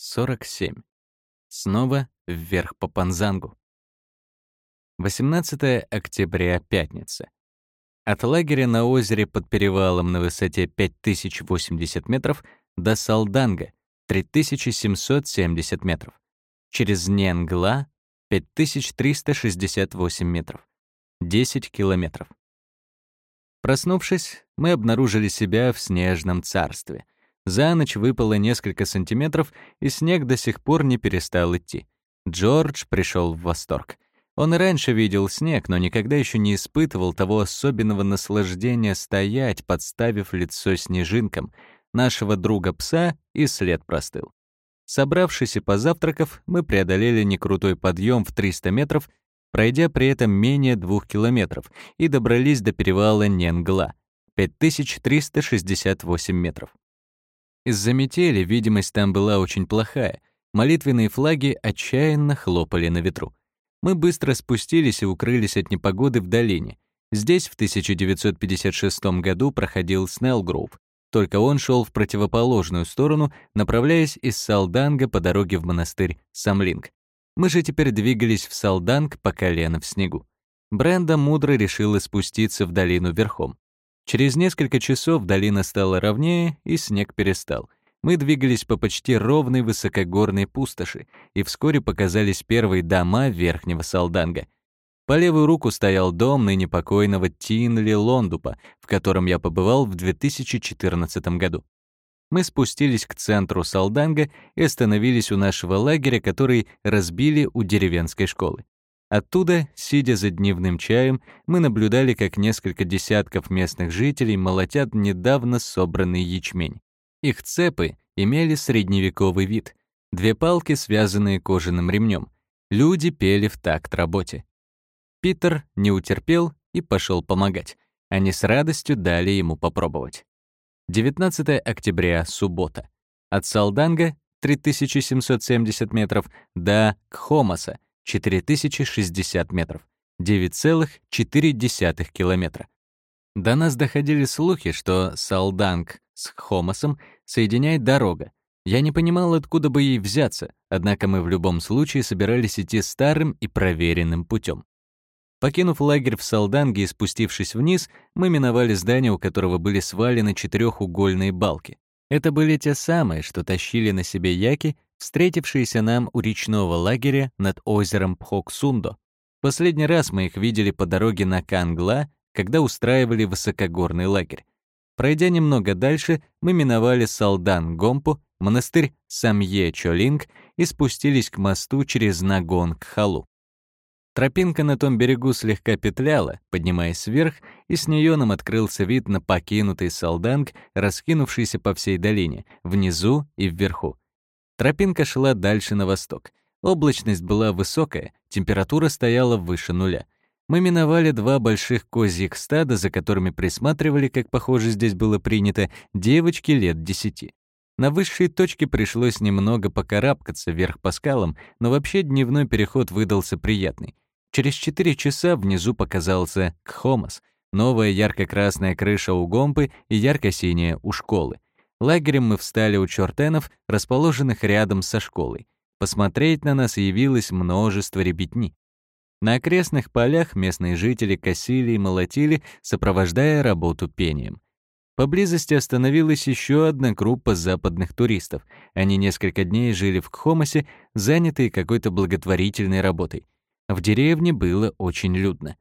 47. Снова вверх по Панзангу. 18 октября, пятница. От лагеря на озере под перевалом на высоте 5080 метров до Салданга 3770 метров. Через Ненгла 5368 метров. 10 километров. Проснувшись, мы обнаружили себя в снежном царстве. За ночь выпало несколько сантиметров, и снег до сих пор не перестал идти. Джордж пришел в восторг. Он раньше видел снег, но никогда еще не испытывал того особенного наслаждения стоять, подставив лицо снежинкам. Нашего друга-пса и след простыл. Собравшись и позавтракав, мы преодолели некрутой подъем в 300 метров, пройдя при этом менее двух километров, и добрались до перевала Ненгла — 5368 метров. Из-за метели видимость там была очень плохая, молитвенные флаги отчаянно хлопали на ветру. Мы быстро спустились и укрылись от непогоды в долине. Здесь в 1956 году проходил Снеллгроув, только он шел в противоположную сторону, направляясь из Салданга по дороге в монастырь Самлинг. Мы же теперь двигались в Салданг по колено в снегу. Бренда мудро решила спуститься в долину верхом. Через несколько часов долина стала ровнее, и снег перестал. Мы двигались по почти ровной высокогорной пустоши, и вскоре показались первые дома Верхнего Салданга. По левую руку стоял дом ныне покойного Тинли Лондупа, в котором я побывал в 2014 году. Мы спустились к центру Салданга и остановились у нашего лагеря, который разбили у деревенской школы. Оттуда, сидя за дневным чаем, мы наблюдали, как несколько десятков местных жителей молотят недавно собранный ячмень. Их цепы имели средневековый вид. Две палки, связанные кожаным ремнем. Люди пели в такт работе. Питер не утерпел и пошел помогать. Они с радостью дали ему попробовать. 19 октября, суббота. От Салданга 3770 метров до Кхомаса 4060 метров, 9,4 километра. До нас доходили слухи, что Салданг с Хомосом соединяет дорога. Я не понимал, откуда бы ей взяться, однако мы в любом случае собирались идти старым и проверенным путем. Покинув лагерь в Салданге и спустившись вниз, мы миновали здание, у которого были свалены четырехугольные балки. Это были те самые, что тащили на себе яки, встретившиеся нам у речного лагеря над озером Пхоксундо. Последний раз мы их видели по дороге на Кангла, когда устраивали высокогорный лагерь. Пройдя немного дальше, мы миновали Салдан-Гомпу, монастырь Самье-Чолинг и спустились к мосту через Нагон-Кхалу. Тропинка на том берегу слегка петляла, поднимаясь вверх, и с нее нам открылся вид на покинутый Салданг, раскинувшийся по всей долине, внизу и вверху. Тропинка шла дальше на восток. Облачность была высокая, температура стояла выше нуля — мы миновали два больших козьих стада, за которыми присматривали, как, похоже, здесь было принято, девочки лет десяти. На высшей точке пришлось немного покарабкаться вверх по скалам, но вообще дневной переход выдался приятный. Через четыре часа внизу показался Кхомас, новая ярко-красная крыша у Гомпы и ярко-синяя у школы. Лагерем мы встали у чертенов, расположенных рядом со школой. Посмотреть на нас явилось множество ребятни. На окрестных полях местные жители косили и молотили, сопровождая работу пением. Поблизости остановилась еще одна группа западных туристов. Они несколько дней жили в Кхомосе, занятые какой-то благотворительной работой. В деревне было очень людно.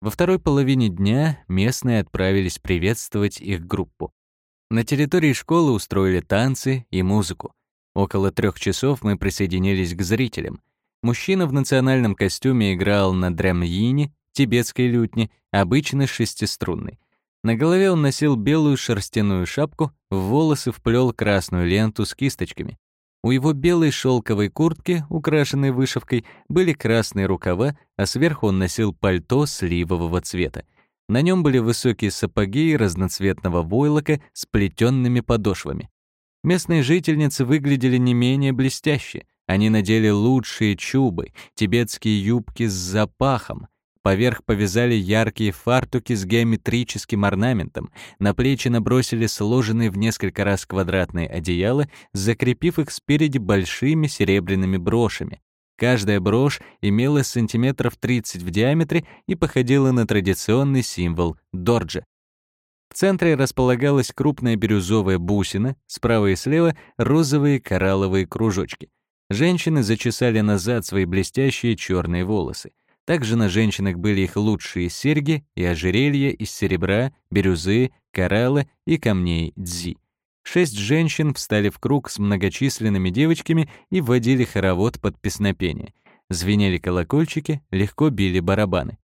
Во второй половине дня местные отправились приветствовать их группу. На территории школы устроили танцы и музыку. Около трех часов мы присоединились к зрителям. Мужчина в национальном костюме играл на дремйине, тибетской лютне, обычно шестиструнной. На голове он носил белую шерстяную шапку, в волосы вплел красную ленту с кисточками. У его белой шелковой куртки, украшенной вышивкой, были красные рукава, а сверху он носил пальто сливового цвета. На нем были высокие сапоги разноцветного войлока с плетенными подошвами. Местные жительницы выглядели не менее блестяще — они надели лучшие чубы, тибетские юбки с запахом. Поверх повязали яркие фартуки с геометрическим орнаментом, на плечи набросили сложенные в несколько раз квадратные одеяла, закрепив их спереди большими серебряными брошами. Каждая брошь имела сантиметров 30 в диаметре и походила на традиционный символ дорджа. В центре располагалась крупная бирюзовая бусина, справа и слева — розовые коралловые кружочки. Женщины зачесали назад свои блестящие черные волосы. Также на женщинах были их лучшие серьги и ожерелья из серебра, бирюзы, коралла и камней дзи. Шесть женщин встали в круг с многочисленными девочками и вводили хоровод под песнопение. Звенели колокольчики, легко били барабаны.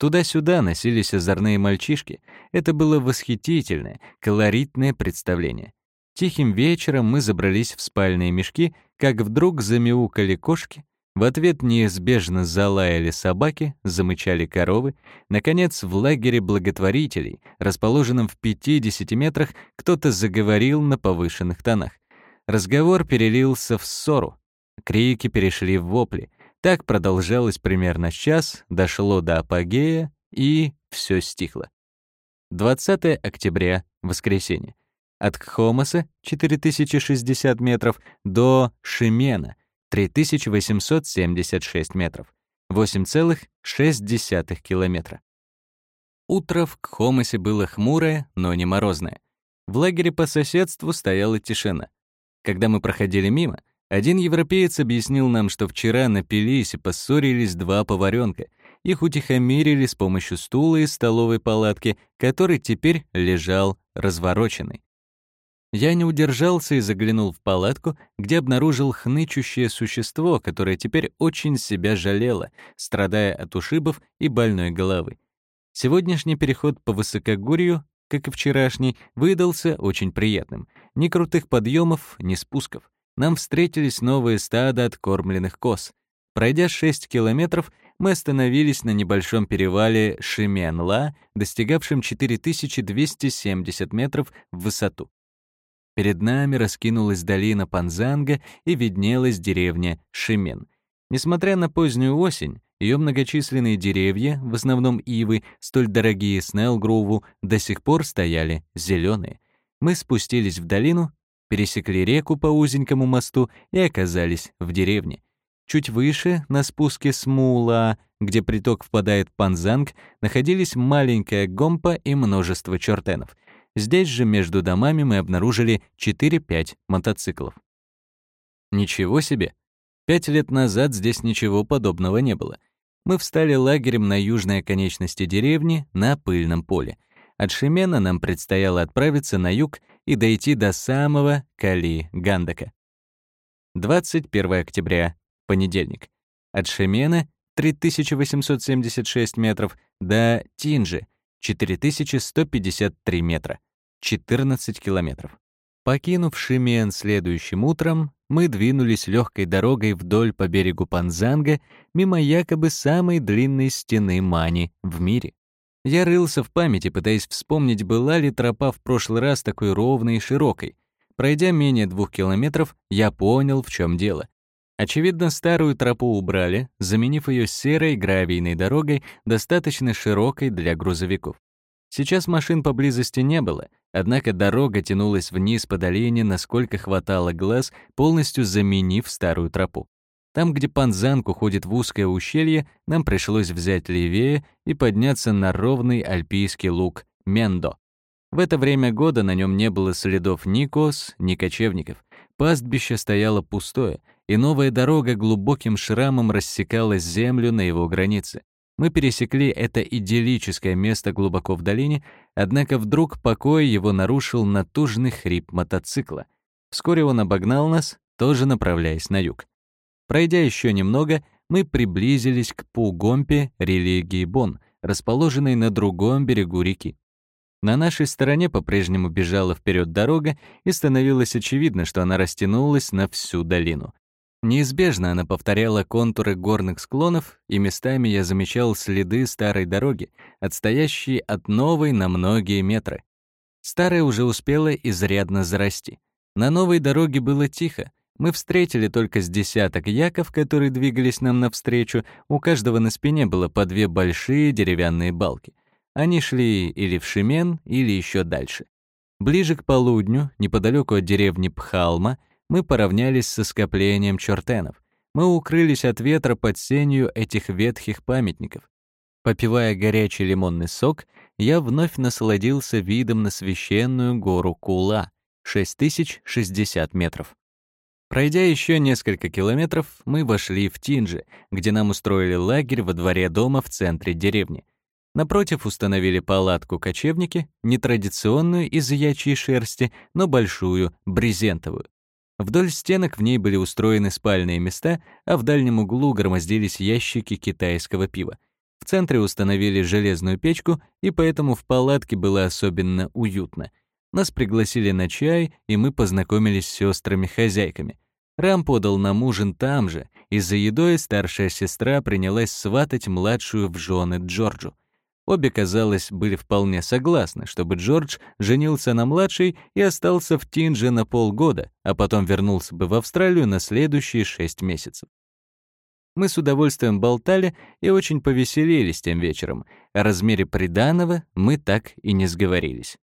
Туда-сюда носились озорные мальчишки. Это было восхитительное, колоритное представление. Тихим вечером мы забрались в спальные мешки, как вдруг замяукали кошки, в ответ неизбежно залаяли собаки, замычали коровы. Наконец, в лагере благотворителей, расположенном в 50 метрах, кто-то заговорил на повышенных тонах. Разговор перелился в ссору. Крики перешли в вопли. Так продолжалось примерно час, дошло до апогея, и все стихло. 20 октября, воскресенье. От Кхомоса, 4060 метров, до Шимена, 3876 метров, 8,6 километра. Утро в Кхомосе было хмурое, но не морозное. В лагере по соседству стояла тишина. Когда мы проходили мимо, один европеец объяснил нам, что вчера напились и поссорились два поваренка. Их утихомирили с помощью стула из столовой палатки, который теперь лежал развороченный. Я не удержался и заглянул в палатку, где обнаружил хнычущее существо, которое теперь очень себя жалело, страдая от ушибов и больной головы. Сегодняшний переход по высокогорью, как и вчерашний, выдался очень приятным. Ни крутых подъемов, ни спусков нам встретились новые стада откормленных коз. Пройдя 6 километров, мы остановились на небольшом перевале Шименла, достигавшем 4270 метров в высоту. Перед нами раскинулась долина Панзанга и виднелась деревня Шимен. Несмотря на позднюю осень, ее многочисленные деревья, в основном ивы, столь дорогие Снеллгроуву, до сих пор стояли зеленые. Мы спустились в долину пересекли реку по узенькому мосту и оказались в деревне. Чуть выше, на спуске с Мула, где приток впадает в Панзанг, находились маленькая гомпа и множество чертенов. Здесь же между домами мы обнаружили 4-5 мотоциклов. Ничего себе! Пять лет назад здесь ничего подобного не было. Мы встали лагерем на южной оконечности деревни на пыльном поле. От Шемена нам предстояло отправиться на юг и дойти до самого Кали-Гандака. 21 октября, понедельник. От Шемена 3876 метров до Тинжи 4153 метра, 14 километров. Покинув Шимен следующим утром, мы двинулись легкой дорогой вдоль по берегу Панзанга мимо якобы самой длинной стены Мани в мире. Я рылся в памяти, пытаясь вспомнить, была ли тропа в прошлый раз такой ровной и широкой. Пройдя менее двух километров, я понял, в чем дело. Очевидно, старую тропу убрали, заменив ее серой гравийной дорогой, достаточно широкой для грузовиков. Сейчас машин поблизости не было, однако дорога тянулась вниз по долине, насколько хватало глаз, полностью заменив старую тропу. Там, где Панзанг уходит в узкое ущелье, нам пришлось взять левее и подняться на ровный альпийский луг Мендо. В это время года на нем не было следов ни коз, ни кочевников. Пастбище стояло пустое, и новая дорога глубоким шрамом рассекала землю на его границе. Мы пересекли это идиллическое место глубоко в долине, однако вдруг покой его нарушил натужный хрип мотоцикла. Вскоре он обогнал нас, тоже направляясь на юг. Пройдя еще немного, мы приблизились к Пугомпе религии Бон, расположенной на другом берегу реки. На нашей стороне по-прежнему бежала вперед дорога, и становилось очевидно, что она растянулась на всю долину. Неизбежно она повторяла контуры горных склонов, и местами я замечал следы старой дороги, отстоящие от новой на многие метры. Старая уже успела изрядно зарасти. На новой дороге было тихо, Мы встретили только с десяток яков, которые двигались нам навстречу, у каждого на спине было по две большие деревянные балки. Они шли или в Шимен, или еще дальше. Ближе к полудню, неподалеку от деревни Пхалма, мы поравнялись со скоплением чертенов. Мы укрылись от ветра под сенью этих ветхих памятников. Попивая горячий лимонный сок, я вновь насладился видом на священную гору Кула, 6060 метров. Пройдя еще несколько километров, мы вошли в Тинджи, где нам устроили лагерь во дворе дома в центре деревни. Напротив установили палатку кочевники, нетрадиционную из ячьей шерсти, но большую, брезентовую. Вдоль стенок в ней были устроены спальные места, а в дальнем углу громоздились ящики китайского пива. В центре установили железную печку, и поэтому в палатке было особенно уютно. Нас пригласили на чай, и мы познакомились с сестрами-хозяйками. Рам подал нам ужин там же, и за едой старшая сестра принялась сватать младшую в жены Джорджу. Обе, казалось, были вполне согласны, чтобы Джордж женился на младшей и остался в Тинже на полгода, а потом вернулся бы в Австралию на следующие шесть месяцев. Мы с удовольствием болтали и очень повеселились тем вечером. О размере приданого мы так и не сговорились.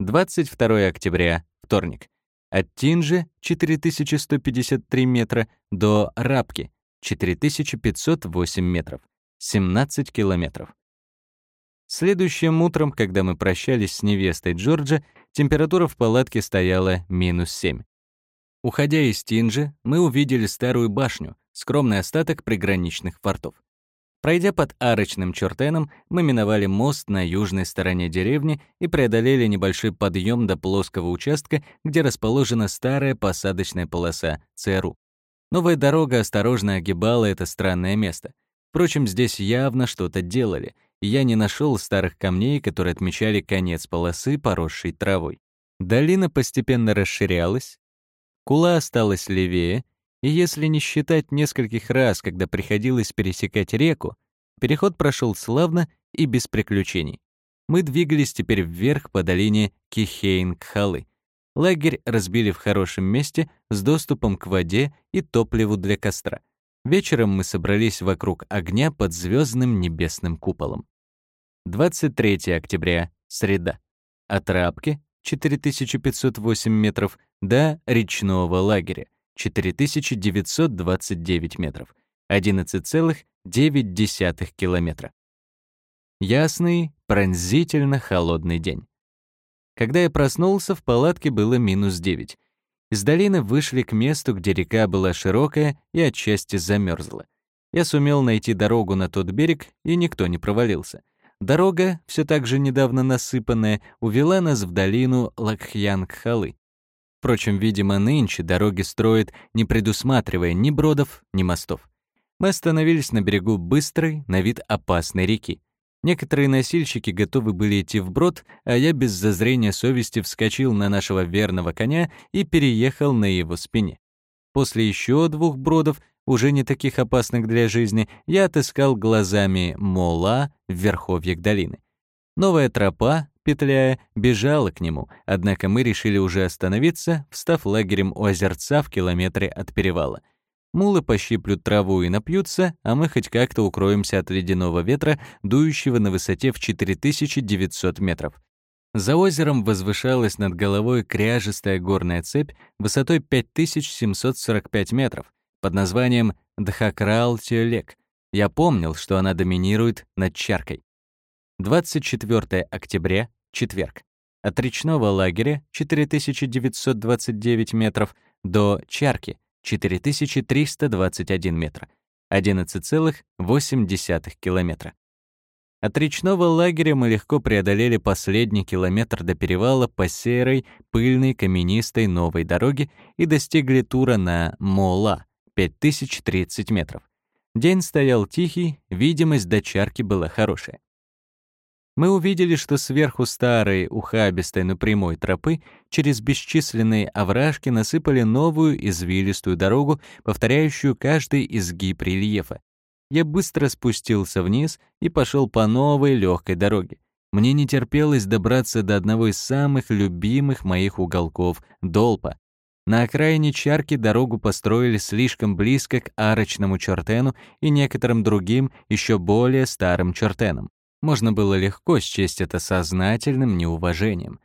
22 октября, вторник. От Тинжи 4153 метра до Рабки 4508 метров, 17 километров. Следующим утром, когда мы прощались с невестой Джорджа, температура в палатке стояла минус 7. Уходя из Тинжи, мы увидели старую башню, скромный остаток приграничных фортов. Пройдя под арочным чертеном, мы миновали мост на южной стороне деревни и преодолели небольшой подъем до плоского участка, где расположена старая посадочная полоса ЦРУ. Новая дорога осторожно огибала это странное место. Впрочем, здесь явно что-то делали — я не нашел старых камней, которые отмечали конец полосы, поросшей травой. Долина постепенно расширялась, кула осталась левее, и если не считать нескольких раз, когда приходилось пересекать реку, переход прошел славно и без приключений. Мы двигались теперь вверх по долине Кихейн-Кхалы. Лагерь разбили в хорошем месте с доступом к воде и топливу для костра. Вечером мы собрались вокруг огня под звездным небесным куполом. 23 октября, среда. От Рабки, 4508 метров, до речного лагеря, 4929 метров, 11,9 километра. Ясный, пронзительно холодный день. Когда я проснулся, в палатке было минус 9. Из долины вышли к месту, где река была широкая и отчасти замерзла. Я сумел найти дорогу на тот берег, и никто не провалился. Дорога, все так же недавно насыпанная, увела нас в долину Лакхьянг-Халы. Впрочем, видимо, нынче дороги строят, не предусматривая ни бродов, ни мостов. Мы остановились на берегу быстрой, на вид опасной реки. Некоторые носильщики готовы были идти вброд, а я без зазрения совести вскочил на нашего верного коня и переехал на его спине. После еще двух бродов, уже не таких опасных для жизни, я отыскал глазами мола в верховьях долины. Новая тропа, петляя, бежала к нему, однако мы решили уже остановиться, встав лагерем у озерца в километре от перевала — Мулы пощиплют траву и напьются, а мы хоть как-то укроемся от ледяного ветра, дующего на высоте в 4900 метров. За озером возвышалась над головой кряжестая горная цепь высотой 5745 метров под названием Дхакрал-Тиолек. Я помнил, что она доминирует над Чаркой. 24 октября, четверг. От речного лагеря 4929 метров до Чарки 4321 метра, 11,8 километра. От речного лагеря мы легко преодолели последний километр до перевала по серой, пыльной, каменистой новой дороге и достигли тура на Мола, 5030 метров. День стоял тихий, видимость до чарки была хорошая мы увидели, что сверху старой, ухабистой, но прямой тропы через бесчисленные овражки насыпали новую извилистую дорогу, повторяющую каждый изгиб рельефа. Я быстро спустился вниз и пошел по новой легкой дороге. Мне не терпелось добраться до одного из самых любимых моих уголков — Долпа. На окраине Чарки дорогу построили слишком близко к арочному чертену и некоторым другим, еще более старым чертенам. Можно было легко счесть это сознательным неуважением.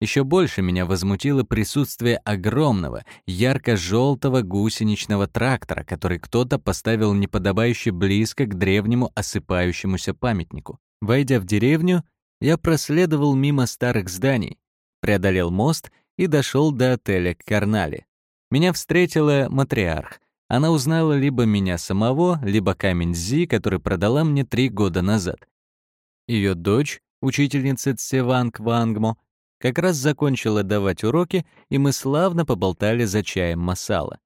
Еще больше меня возмутило присутствие огромного, ярко-желтого гусеничного трактора, который кто-то поставил неподобающе близко к древнему осыпающемуся памятнику. Войдя в деревню, я проследовал мимо старых зданий, преодолел мост и дошел до отеля Карнали. Меня встретила матриарх. Она узнала либо меня самого, либо камень Зи, который продала мне три года назад. Ее дочь, учительница Цеванг Вангмо, как раз закончила давать уроки, и мы славно поболтали за чаем масала.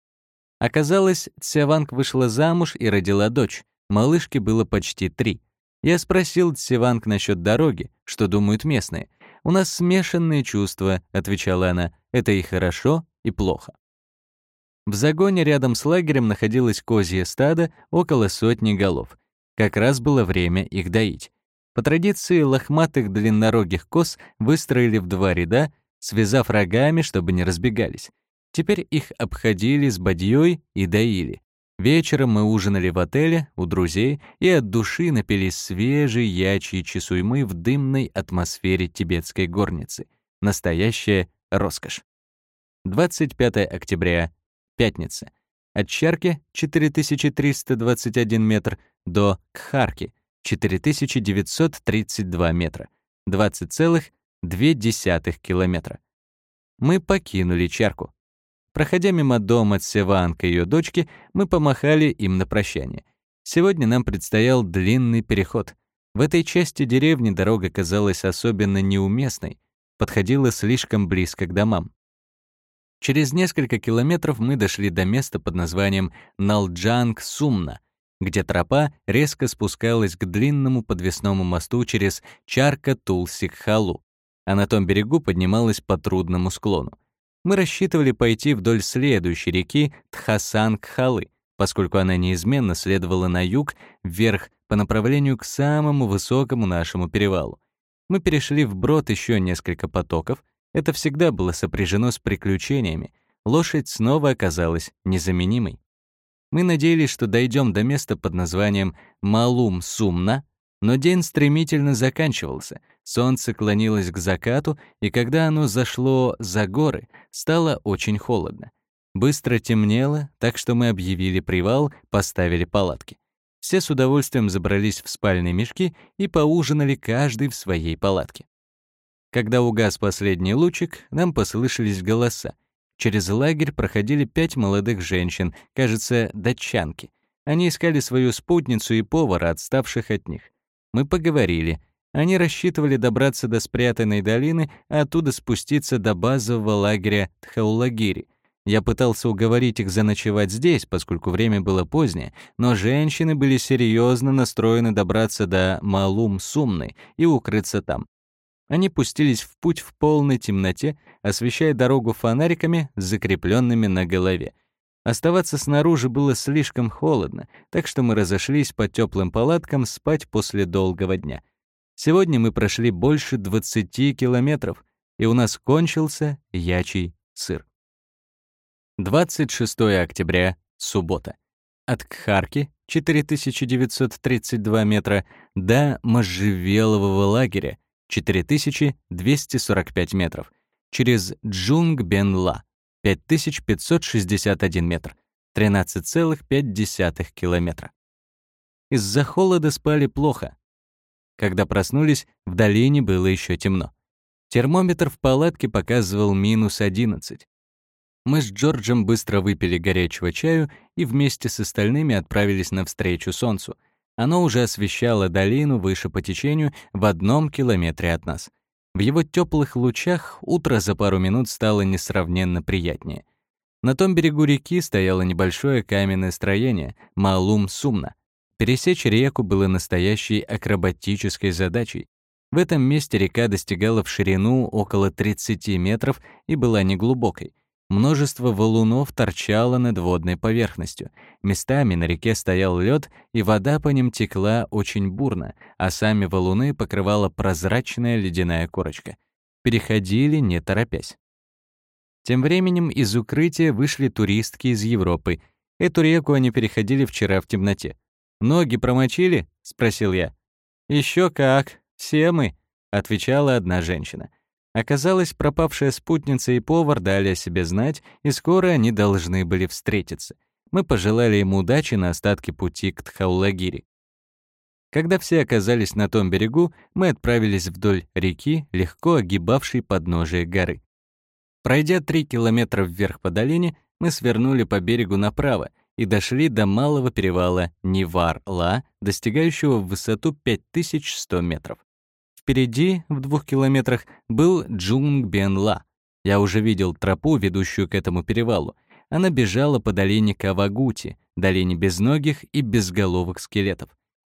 Оказалось, Цеванг вышла замуж и родила дочь. Малышке было почти три. Я спросил Цеванг насчет дороги, что думают местные. «У нас смешанные чувства», — отвечала она. «Это и хорошо, и плохо». В загоне рядом с лагерем находилось козье стадо, около сотни голов. Как раз было время их доить. По традиции лохматых длиннорогих коз выстроили в два ряда, связав рогами, чтобы не разбегались. Теперь их обходили с бадьей и доили. Вечером мы ужинали в отеле у друзей и от души напились свежей ячьей чесуймы в дымной атмосфере тибетской горницы. Настоящая роскошь. 25 октября, пятница. От Чарки 4321 метр до Кхарки 4932 метра, 20,2 километра. Мы покинули Чарку. Проходя мимо дома Севанка и ее дочки, мы помахали им на прощание. Сегодня нам предстоял длинный переход. В этой части деревни дорога казалась особенно неуместной, подходила слишком близко к домам. Через несколько километров мы дошли до места под названием Налджанг-Сумна, где тропа резко спускалась к длинному подвесному мосту через Чарка-Тулсик-Халу, а на том берегу поднималась по трудному склону мы рассчитывали пойти вдоль следующей реки Тхасан-Кхалы, поскольку она неизменно следовала на юг, вверх, по направлению к самому высокому нашему перевалу. Мы перешли вброд еще несколько потоков, это всегда было сопряжено с приключениями, лошадь снова оказалась незаменимой. Мы надеялись, что дойдем до места под названием Малум-Сумна, но день стремительно заканчивался, солнце клонилось к закату, и когда оно зашло за горы, стало очень холодно. Быстро темнело, так что мы объявили привал, поставили палатки. Все с удовольствием забрались в спальные мешки и поужинали каждый в своей палатке. Когда угас последний лучик, нам послышались голоса. Через лагерь проходили пять молодых женщин, кажется, датчанки. Они искали свою спутницу и повара, отставших от них. Мы поговорили. Они рассчитывали добраться до спрятанной долины, а оттуда спуститься до базового лагеря Тхаулагири. Я пытался уговорить их заночевать здесь, поскольку время было позднее, но женщины были серьезно настроены добраться до Малум-Сумны и укрыться там. Они пустились в путь в полной темноте, освещая дорогу фонариками, закрепленными на голове. Оставаться снаружи было слишком холодно, так что мы разошлись по теплым палаткам спать после долгого дня. Сегодня мы прошли больше 20 километров, и у нас кончился ячий сыр. 26 октября, суббота. От Кхарки, 4932 метра, до Можжевелового лагеря, 4245 метров, через Джунг-Бен-Ла, 5561 метр, 13,5 километра. Из-за холода спали плохо. Когда проснулись, в долине было еще темно. Термометр в палатке показывал минус 11. Мы с Джорджем быстро выпили горячего чаю и вместе с остальными отправились навстречу солнцу. Оно уже освещало долину выше по течению в одном километре от нас. В его теплых лучах утро за пару минут стало несравненно приятнее. На том берегу реки стояло небольшое каменное строение — Малум-Сумна. Пересечь реку было настоящей акробатической задачей. В этом месте река достигала в ширину около 30 метров и была неглубокой. Множество валунов торчало над водной поверхностью. Местами на реке стоял лед, и вода по ним текла очень бурно, а сами валуны покрывала прозрачная ледяная корочка. Переходили, не торопясь. Тем временем из укрытия вышли туристки из Европы. Эту реку они переходили вчера в темноте. «Ноги промочили?» — спросил я. Еще как, все мы», — отвечала одна женщина. Оказалось, пропавшая спутница и повар дали о себе знать, и скоро они должны были встретиться. Мы пожелали ему удачи на остатке пути к Тхаулагири. Когда все оказались на том берегу, мы отправились вдоль реки, легко огибавшей подножие горы. Пройдя три километра вверх по долине, мы свернули по берегу направо и дошли до малого перевала Нивар-Ла, достигающего в высоту 5100 метров. Впереди, в двух километрах, был Джунг-Бен-Ла. Я уже видел тропу, ведущую к этому перевалу. Она бежала по долине Кавагути, долине безногих и безголовых скелетов.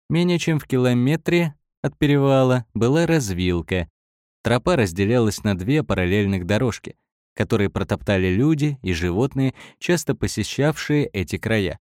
Менее чем в километре от перевала была развилка. Тропа разделялась на две параллельных дорожки, которые протоптали люди и животные, часто посещавшие эти края.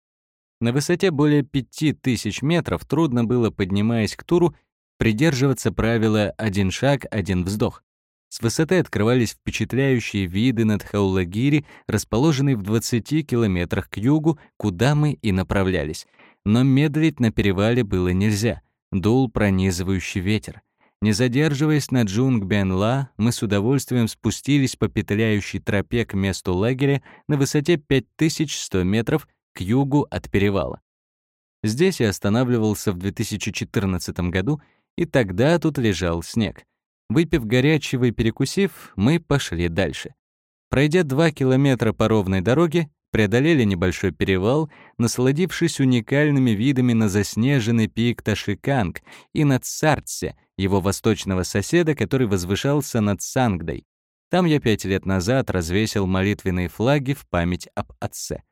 На высоте более 5000 метров трудно было, поднимаясь к туру, придерживаться правила «один шаг, один вздох». С высоты открывались впечатляющие виды над Хаулагири, расположенные в 20 километрах к югу, куда мы и направлялись — но медлить на перевале было нельзя. Дул пронизывающий ветер. Не задерживаясь на Джунг-Бен-Ла, мы с удовольствием спустились по петляющей тропе к месту лагеря на высоте 5100 метров к югу от перевала. Здесь я останавливался в 2014 году, и тогда тут лежал снег. Выпив горячего и перекусив, мы пошли дальше. Пройдя два километра по ровной дороге, преодолели небольшой перевал, насладившись уникальными видами на заснеженный пик Ташиканг и над Сартсе, его восточного соседа, который возвышался над Сангдой. Там я пять лет назад развесил молитвенные флаги в память об отце.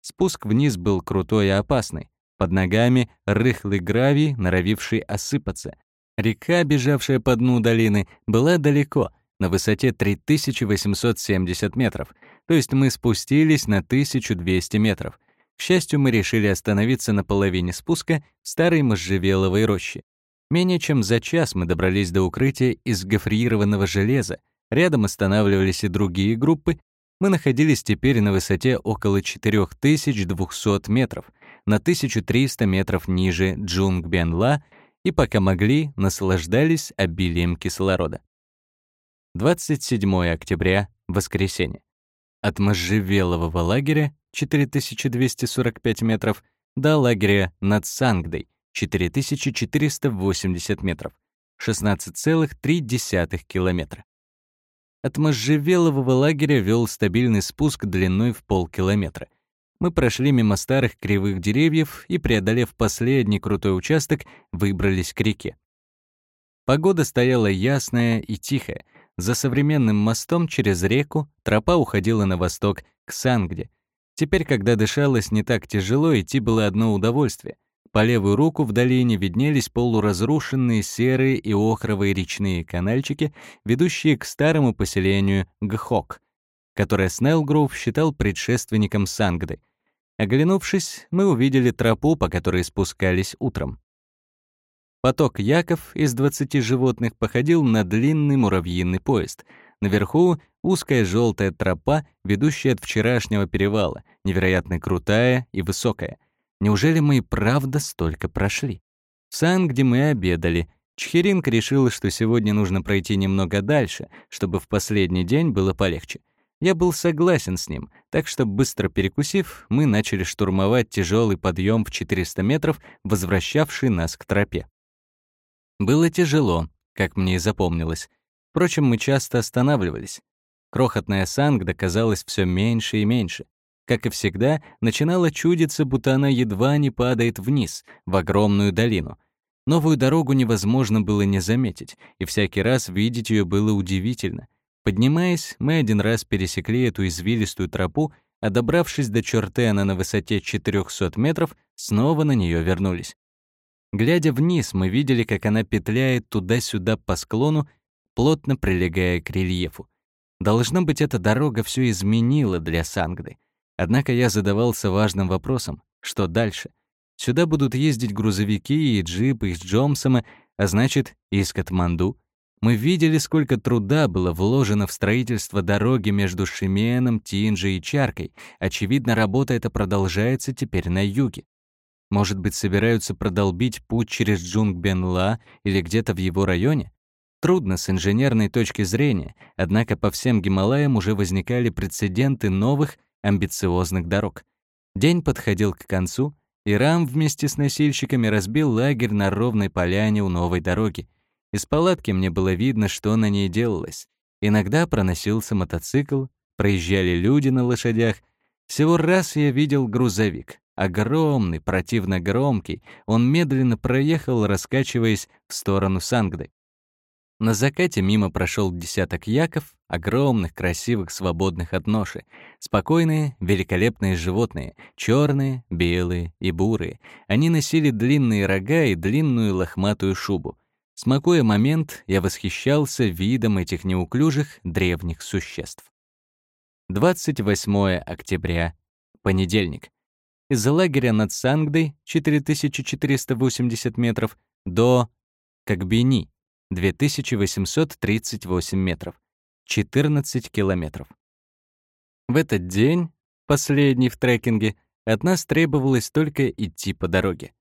Спуск вниз был крутой и опасный. Под ногами рыхлый гравий, норовивший осыпаться. Река, бежавшая по дну долины, была далеко, на высоте 3870 метров, то есть мы спустились на 1200 метров. К счастью, мы решили остановиться на половине спуска в старой можжевеловой роще. Менее чем за час мы добрались до укрытия из гофрированного железа. Рядом останавливались и другие группы. Мы находились теперь на высоте около 4200 метров, на 1300 метров ниже Джунг-Бен-Ла, и пока могли, наслаждались обилием кислорода. 27 октября, воскресенье. От можжевелового лагеря 4245 метров до лагеря над Сангдой 4480 метров, 16,3 километра. От можжевелового лагеря вел стабильный спуск длиной в полкилометра. Мы прошли мимо старых кривых деревьев и, преодолев последний крутой участок, выбрались к реке. Погода стояла ясная и тихая — за современным мостом через реку тропа уходила на восток, к Сангде. Теперь, когда дышалось не так тяжело, идти было одно удовольствие. По левую руку в долине виднелись полуразрушенные серые и охровые речные канальчики, ведущие к старому поселению Гхок, которое Снеллгроув считал предшественником Сангды. Оглянувшись, мы увидели тропу, по которой спускались утром. Поток яков из 20 животных походил на длинный муравьиный поезд. Наверху узкая желтая тропа, ведущая от вчерашнего перевала, невероятно крутая и высокая. Неужели мы и правда столько прошли? Сан, где мы обедали, Чхиринка решила, что сегодня нужно пройти немного дальше, чтобы в последний день было полегче. Я был согласен с ним, так что, быстро перекусив, мы начали штурмовать тяжелый подъем в 400 метров, возвращавший нас к тропе. Было тяжело, как мне и запомнилось. Впрочем, мы часто останавливались. Крохотная Сангда казалась все меньше и меньше. Как и всегда, начинала чудиться, будто она едва не падает вниз, в огромную долину. Новую дорогу невозможно было не заметить, и всякий раз видеть ее было удивительно. Поднимаясь, мы один раз пересекли эту извилистую тропу, а добравшись до Чортена на высоте 400 метров, снова на нее вернулись. Глядя вниз, мы видели, как она петляет туда-сюда по склону, плотно прилегая к рельефу. Должно быть, эта дорога все изменила для Сангды. Однако я задавался важным вопросом, что дальше? Сюда будут ездить грузовики и джипы из Джомсома, а значит, из Катманду. Мы видели, сколько труда было вложено в строительство дороги между Шименом, Тинджи и Чаркой. Очевидно, работа эта продолжается теперь на юге. Может быть, собираются продолбить путь через Джунгбенла или где-то в его районе? Трудно с инженерной точки зрения, однако по всем Гималаям уже возникали прецеденты новых, амбициозных дорог. День подходил к концу, и Рам вместе с носильщиками разбил лагерь на ровной поляне у новой дороги. Из палатки мне было видно, что на ней делалось. Иногда проносился мотоцикл, проезжали люди на лошадях. Всего раз я видел грузовик. Огромный, противно громкий, он медленно проехал, раскачиваясь в сторону Сангды. На закате мимо прошел десяток яков, огромных, красивых, свободных от ноши. Спокойные, великолепные животные, черные, белые и бурые. Они носили длинные рога и длинную лохматую шубу. Смакуя момент, я восхищался видом этих неуклюжих древних существ. 28 октября, понедельник. Из лагеря над Сангдой, 4480 метров, до Кагбини, 2838 метров, 14 километров. В этот день, последний в трекинге, от нас требовалось только идти по дороге.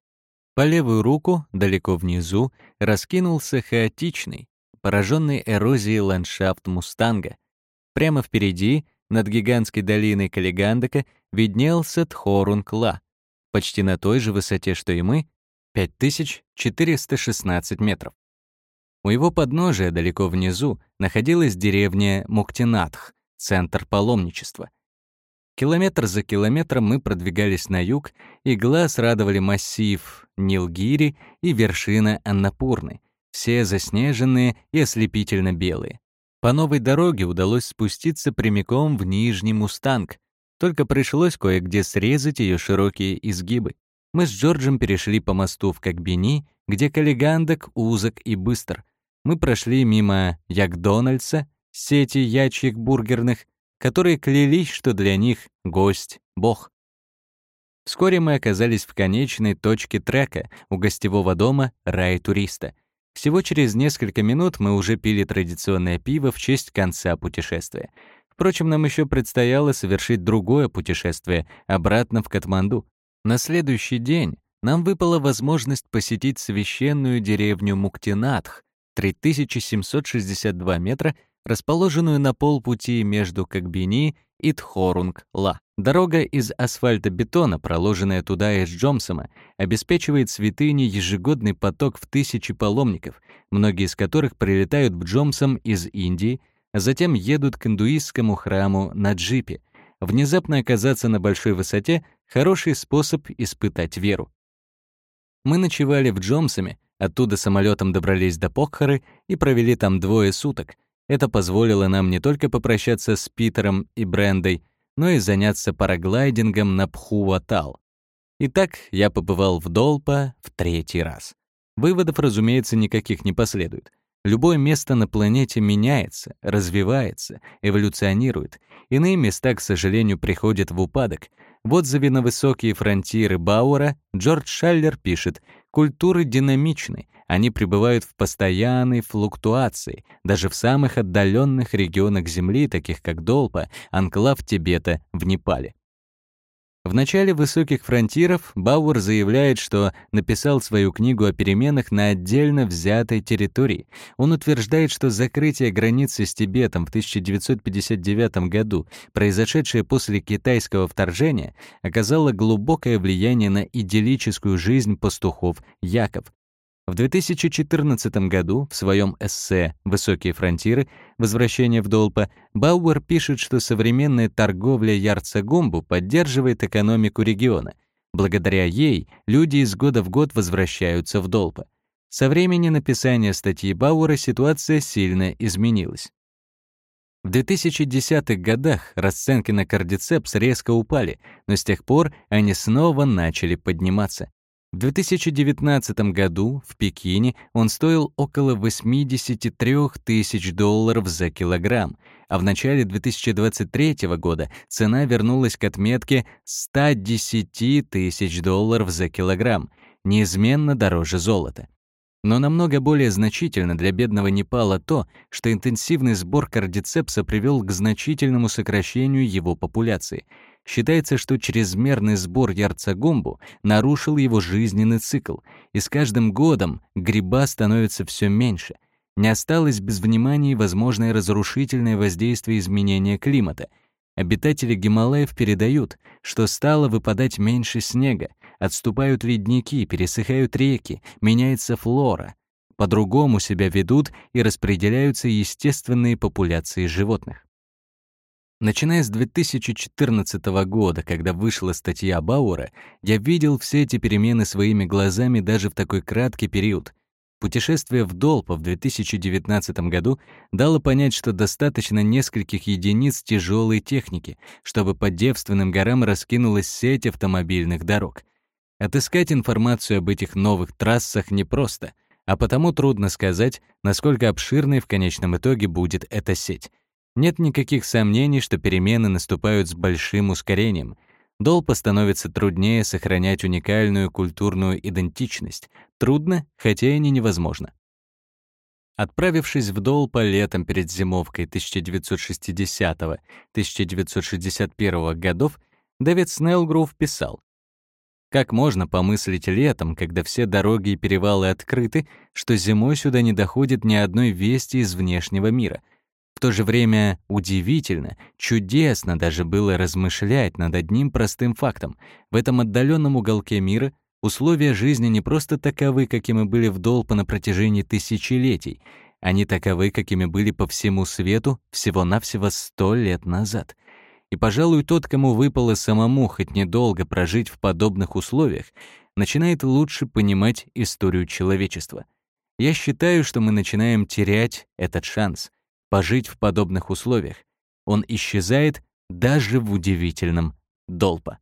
По левую руку, далеко внизу, раскинулся хаотичный, пораженный эрозией ландшафт Мустанга. Прямо впереди, над гигантской долиной Калигандека, виднелся Тхорунг-Ла, почти на той же высоте, что и мы, 5416 метров. У его подножия, далеко внизу, находилась деревня Муктинатх, центр паломничества. Километр за километром мы продвигались на юг, и глаз радовали массив Нилгири и вершина Аннапурны, все заснеженные и ослепительно белые. По новой дороге удалось спуститься прямиком в Нижний Мустанг, только пришлось кое-где срезать ее широкие изгибы. Мы с Джорджем перешли по мосту в Кагбини, где Каллигандок узок и быстр. Мы прошли мимо Якдональдса, сети ячьих бургерных, которые клялись, что для них гость — бог. Вскоре мы оказались в конечной точке трека у гостевого дома «Рай туриста». Всего через несколько минут мы уже пили традиционное пиво в честь конца путешествия. Впрочем, нам еще предстояло совершить другое путешествие обратно в Катманду. На следующий день нам выпала возможность посетить священную деревню Муктинатх, 3762 метра расположенную на полпути между Кагбини и Тхорунг-Ла. Дорога из асфальтобетона, проложенная туда из Джомсома, обеспечивает святыне ежегодный поток в тысячи паломников, многие из которых прилетают в Джомсом из Индии, а затем едут к индуистскому храму на джипе. Внезапно оказаться на большой высоте — хороший способ испытать веру. Мы ночевали в Джомсоме, оттуда самолетом добрались до Покхары и провели там двое суток — это позволило нам не только попрощаться с Питером и Брендой, но и заняться параглайдингом на Пхуатал. Итак, я побывал в Долпа в третий раз. Выводов, разумеется, никаких не последует. Любое место на планете меняется, развивается, эволюционирует. Иные места, к сожалению, приходят в упадок. В отзыве на высокие фронтиры Бауэра Джордж Шаллер пишет «Культуры динамичны, они пребывают в постоянной флуктуации, даже в самых отдаленных регионах Земли, таких как Долпа, анклав Тибета в Непале. В начале «Высоких фронтиров» Бауэр заявляет, что написал свою книгу о переменах на отдельно взятой территории. Он утверждает, что закрытие границы с Тибетом в 1959 году, произошедшее после китайского вторжения, оказало глубокое влияние на идиллическую жизнь пастухов Яков, в 2014 году в своем эссе «Высокие фронтиры. Возвращение в Долпа» Бауэр пишет, что современная торговля Ярцегумбу поддерживает экономику региона. Благодаря ей люди из года в год возвращаются в Долпа. Со времени написания статьи Бауэра ситуация сильно изменилась. В 2010-х годах расценки на кардицепс резко упали, но с тех пор они снова начали подниматься. В 2019 году в Пекине он стоил около 83 тысяч долларов за килограмм, а в начале 2023 года цена вернулась к отметке 110 тысяч долларов за килограмм, неизменно дороже золота. Но намного более значительно для бедного Непала то, что интенсивный сбор кардицепса привел к значительному сокращению его популяции. Считается, что чрезмерный сбор ярцагумбу нарушил его жизненный цикл, и с каждым годом гриба становится все меньше. Не осталось без внимания возможное разрушительное воздействие изменения климата. Обитатели Гималаев передают, что стало выпадать меньше снега, Отступают ледники, пересыхают реки, меняется флора. По-другому себя ведут и распределяются естественные популяции животных. Начиная с 2014 года, когда вышла статья Бауэра, я видел все эти перемены своими глазами даже в такой краткий период. Путешествие в Долпо в 2019 году дало понять, что достаточно нескольких единиц тяжелой техники, чтобы по девственным горам раскинулась сеть автомобильных дорог. Отыскать информацию об этих новых трассах непросто, а потому трудно сказать, насколько обширной в конечном итоге будет эта сеть. Нет никаких сомнений, что перемены наступают с большим ускорением. Долпа становится труднее сохранять уникальную культурную идентичность. Трудно, хотя и не невозможно. Отправившись в Долпа летом перед зимовкой 1960-1961 годов, Дэвид Снеллгроув писал, как можно помыслить летом, когда все дороги и перевалы открыты, что зимой сюда не доходит ни одной вести из внешнего мира? В то же время удивительно, чудесно даже было размышлять над одним простым фактом. В этом отдаленном уголке мира условия жизни не просто таковы, какими были в Долпа на протяжении тысячелетий, они таковы, какими были по всему свету всего-навсего сто лет назад — и, пожалуй, тот, кому выпало самому хоть недолго прожить в подобных условиях, начинает лучше понимать историю человечества. Я считаю, что мы начинаем терять этот шанс пожить в подобных условиях. Он исчезает даже в удивительном Долпа.